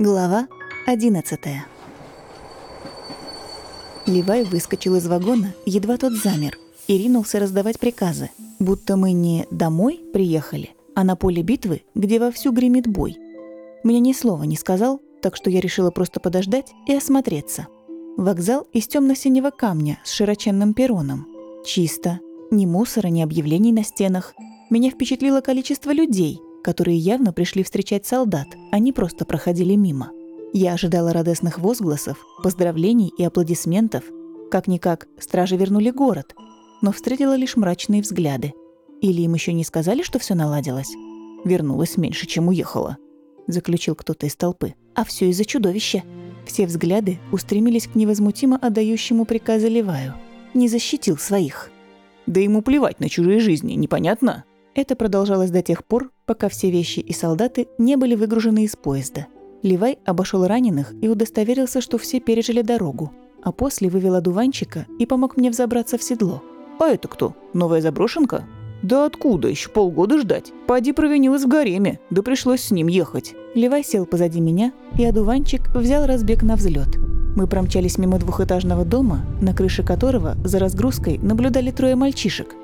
Глава 11 Левай выскочил из вагона, едва тот замер, и ринулся раздавать приказы, будто мы не домой приехали, а на поле битвы, где вовсю гремит бой. Мне ни слова не сказал, так что я решила просто подождать и осмотреться. Вокзал из темно-синего камня с широченным перроном. Чисто. Ни мусора, ни объявлений на стенах. Меня впечатлило количество людей – которые явно пришли встречать солдат, они просто проходили мимо. Я ожидала радостных возгласов, поздравлений и аплодисментов. Как-никак, стражи вернули город, но встретила лишь мрачные взгляды. Или им еще не сказали, что все наладилось? Вернулась меньше, чем уехала. Заключил кто-то из толпы. А все из-за чудовища. Все взгляды устремились к невозмутимо отдающему приказы Леваю. Не защитил своих. Да ему плевать на чужие жизни, непонятно? Это продолжалось до тех пор, пока все вещи и солдаты не были выгружены из поезда. Ливай обошел раненых и удостоверился, что все пережили дорогу, а после вывел одуванчика и помог мне взобраться в седло. «А это кто? Новая заброшенка?» «Да откуда? Еще полгода ждать. Пади провинилась в гареме, да пришлось с ним ехать». Ливай сел позади меня, и одуванчик взял разбег на взлет. Мы промчались мимо двухэтажного дома, на крыше которого за разгрузкой наблюдали трое мальчишек.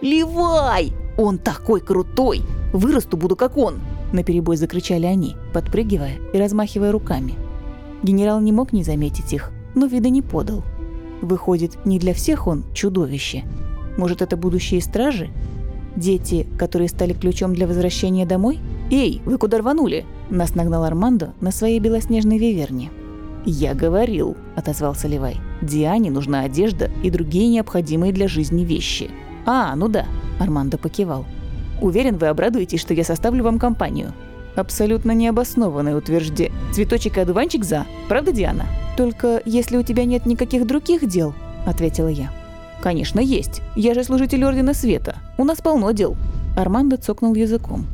«Ливай!» «Он такой крутой! Вырасту буду как он!» Наперебой закричали они, подпрыгивая и размахивая руками. Генерал не мог не заметить их, но вида не подал. Выходит, не для всех он чудовище. Может, это будущие стражи? Дети, которые стали ключом для возвращения домой? «Эй, вы куда рванули?» Нас нагнал Армандо на своей белоснежной виверне. «Я говорил», — отозвался Левай. «Диане нужна одежда и другие необходимые для жизни вещи». «А, ну да», Армандо покивал. «Уверен, вы обрадуетесь, что я составлю вам компанию». Абсолютно необоснованное утверждение. Цветочек и одуванчик за. Правда, Диана? Только если у тебя нет никаких других дел, ответила я. Конечно, есть. Я же служитель Ордена Света. У нас полно дел. Армандо цокнул языком.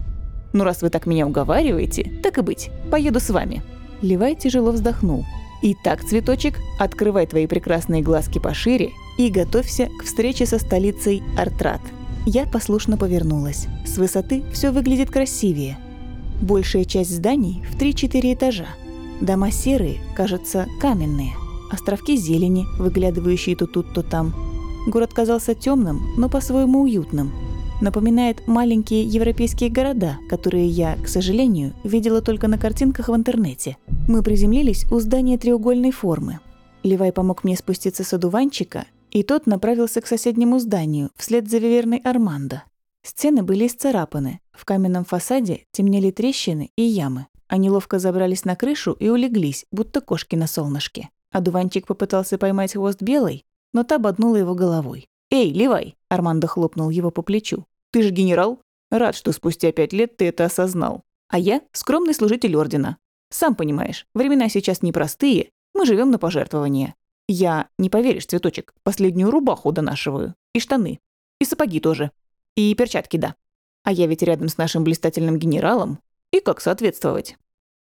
Ну, раз вы так меня уговариваете, так и быть. Поеду с вами. Левай тяжело вздохнул. Итак, цветочек, открывай твои прекрасные глазки пошире и готовься к встрече со столицей Артрат. Я послушно повернулась. С высоты все выглядит красивее. Большая часть зданий в 3-4 этажа. Дома серые, кажется, каменные. Островки зелени, выглядывающие то тут, то там. Город казался темным, но по-своему уютным. Напоминает маленькие европейские города, которые я, к сожалению, видела только на картинках в интернете. Мы приземлились у здания треугольной формы. Левай помог мне спуститься с одуванчика и тот направился к соседнему зданию, вслед за Виверной Армандо. Стены были исцарапаны, в каменном фасаде темнели трещины и ямы. Они ловко забрались на крышу и улеглись, будто кошки на солнышке. А дуванчик попытался поймать хвост белой, но та боднула его головой. «Эй, Левай!» – Армандо хлопнул его по плечу. «Ты же генерал? Рад, что спустя пять лет ты это осознал. А я – скромный служитель Ордена. Сам понимаешь, времена сейчас непростые, мы живем на пожертвования. Я, не поверишь, цветочек, последнюю рубаху донашиваю. И штаны. И сапоги тоже. И перчатки, да. А я ведь рядом с нашим блистательным генералом. И как соответствовать?»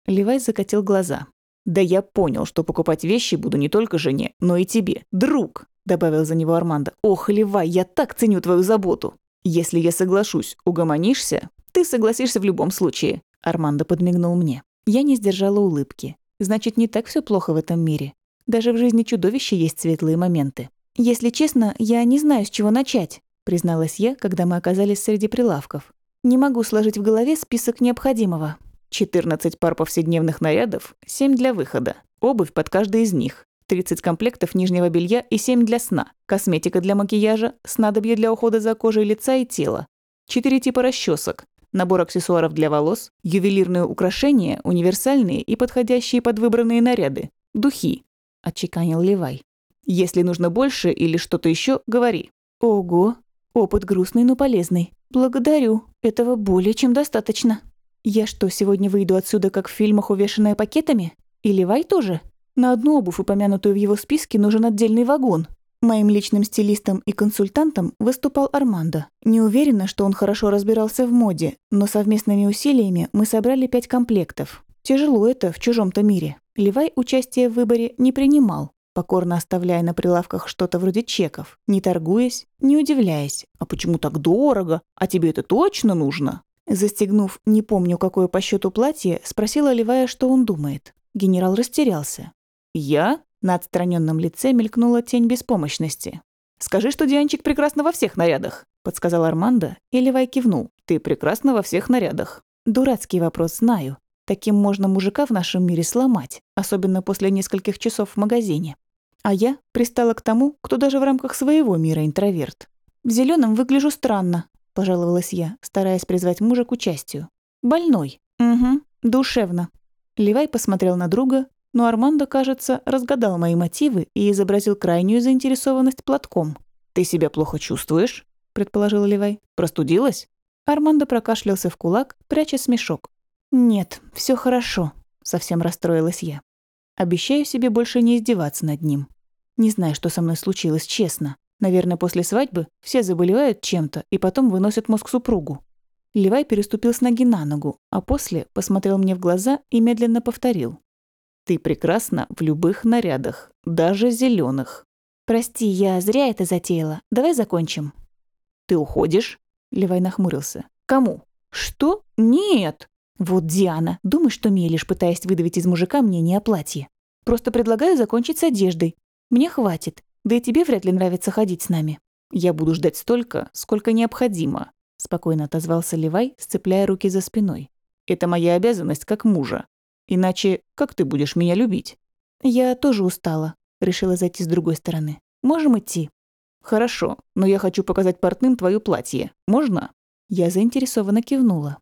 Левай закатил глаза. «Да я понял, что покупать вещи буду не только жене, но и тебе. Друг!» – добавил за него Армандо. «Ох, Левай, я так ценю твою заботу! Если я соглашусь, угомонишься, ты согласишься в любом случае». Армандо подмигнул мне. Я не сдержала улыбки. Значит, не так все плохо в этом мире. Даже в жизни чудовища есть светлые моменты. «Если честно, я не знаю, с чего начать», — призналась я, когда мы оказались среди прилавков. «Не могу сложить в голове список необходимого». 14 пар повседневных нарядов, 7 для выхода, обувь под каждый из них, 30 комплектов нижнего белья и 7 для сна, косметика для макияжа, снадобье для ухода за кожей лица и тела, 4 типа расчесок, набор аксессуаров для волос, ювелирные украшения, универсальные и подходящие под выбранные наряды, духи, — отчеканил Левай. «Если нужно больше или что-то еще, говори». «Ого! Опыт грустный, но полезный. Благодарю. Этого более чем достаточно. Я что, сегодня выйду отсюда, как в фильмах, увешанная пакетами? И Левай тоже? На одну обувь, упомянутую в его списке, нужен отдельный вагон. Моим личным стилистом и консультантом выступал Армандо. Не уверена, что он хорошо разбирался в моде, но совместными усилиями мы собрали пять комплектов. Тяжело это в чужом-то мире. Левай участие в выборе не принимал, покорно оставляя на прилавках что-то вроде чеков, не торгуясь, не удивляясь. «А почему так дорого? А тебе это точно нужно?» Застегнув не помню какое по счету платье, спросила Левая, что он думает. Генерал растерялся. «Я?» На отстраненном лице мелькнула тень беспомощности. «Скажи, что Дианчик прекрасно во всех нарядах», — подсказал Армандо, и Левай кивнул. «Ты прекрасна во всех нарядах». Дурацкий вопрос, знаю. Таким можно мужика в нашем мире сломать, особенно после нескольких часов в магазине. А я пристала к тому, кто даже в рамках своего мира интроверт. «В зеленом выгляжу странно», — пожаловалась я, стараясь призвать мужа к участию. «Больной». «Угу, душевно». Левай посмотрел на друга, но Армандо, кажется, разгадал мои мотивы и изобразил крайнюю заинтересованность платком. «Ты себя плохо чувствуешь?» – предположил Левай. «Простудилась?» Армандо прокашлялся в кулак, пряча смешок. «Нет, все хорошо», – совсем расстроилась я. Обещаю себе больше не издеваться над ним. Не знаю, что со мной случилось, честно. Наверное, после свадьбы все заболевают чем-то и потом выносят мозг супругу. Левай переступил с ноги на ногу, а после посмотрел мне в глаза и медленно повторил. Ты прекрасна в любых нарядах, даже зеленых. Прости, я зря это затеяла. Давай закончим. Ты уходишь? Левай нахмурился. Кому? Что? Нет. Вот Диана, думаешь, что мелешь, пытаясь выдавить из мужика мнение о платье. Просто предлагаю закончить с одеждой. Мне хватит. Да и тебе вряд ли нравится ходить с нами. Я буду ждать столько, сколько необходимо, спокойно отозвался Левай, сцепляя руки за спиной. Это моя обязанность как мужа. Иначе как ты будешь меня любить?» «Я тоже устала», — решила зайти с другой стороны. «Можем идти?» «Хорошо, но я хочу показать портным твое платье. Можно?» Я заинтересованно кивнула.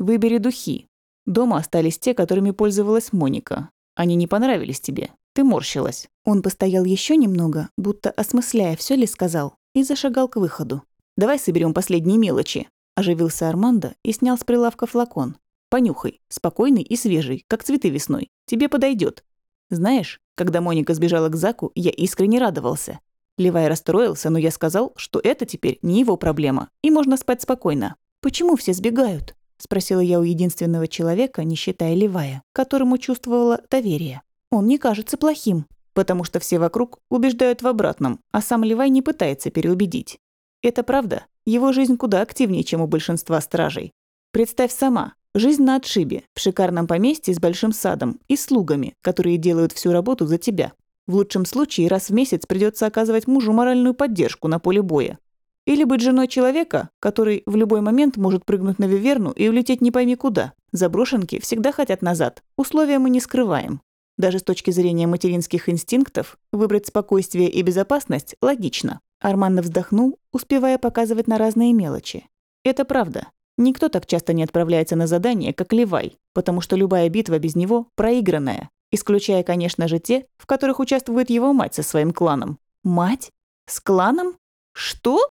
«Выбери духи. Дома остались те, которыми пользовалась Моника. Они не понравились тебе. Ты морщилась». Он постоял еще немного, будто осмысляя, все ли сказал, и зашагал к выходу. «Давай соберем последние мелочи», – оживился Армандо и снял с прилавка флакон. Понюхай, спокойный и свежий, как цветы весной. Тебе подойдет. Знаешь, когда Моника сбежала к Заку, я искренне радовался. Левай расстроился, но я сказал, что это теперь не его проблема, и можно спать спокойно. «Почему все сбегают?» – спросила я у единственного человека, не считая Левая, которому чувствовала доверие. «Он не кажется плохим». Потому что все вокруг убеждают в обратном, а сам Левай не пытается переубедить. Это правда. Его жизнь куда активнее, чем у большинства стражей. Представь сама, Жизнь на отшибе, в шикарном поместье с большим садом и слугами, которые делают всю работу за тебя. В лучшем случае раз в месяц придется оказывать мужу моральную поддержку на поле боя. Или быть женой человека, который в любой момент может прыгнуть на виверну и улететь не пойми куда. Заброшенки всегда хотят назад. Условия мы не скрываем. Даже с точки зрения материнских инстинктов, выбрать спокойствие и безопасность логично. Армандо вздохнул, успевая показывать на разные мелочи. Это правда. Никто так часто не отправляется на задание, как Левай, потому что любая битва без него проигранная, исключая, конечно же, те, в которых участвует его мать со своим кланом. Мать? С кланом? Что?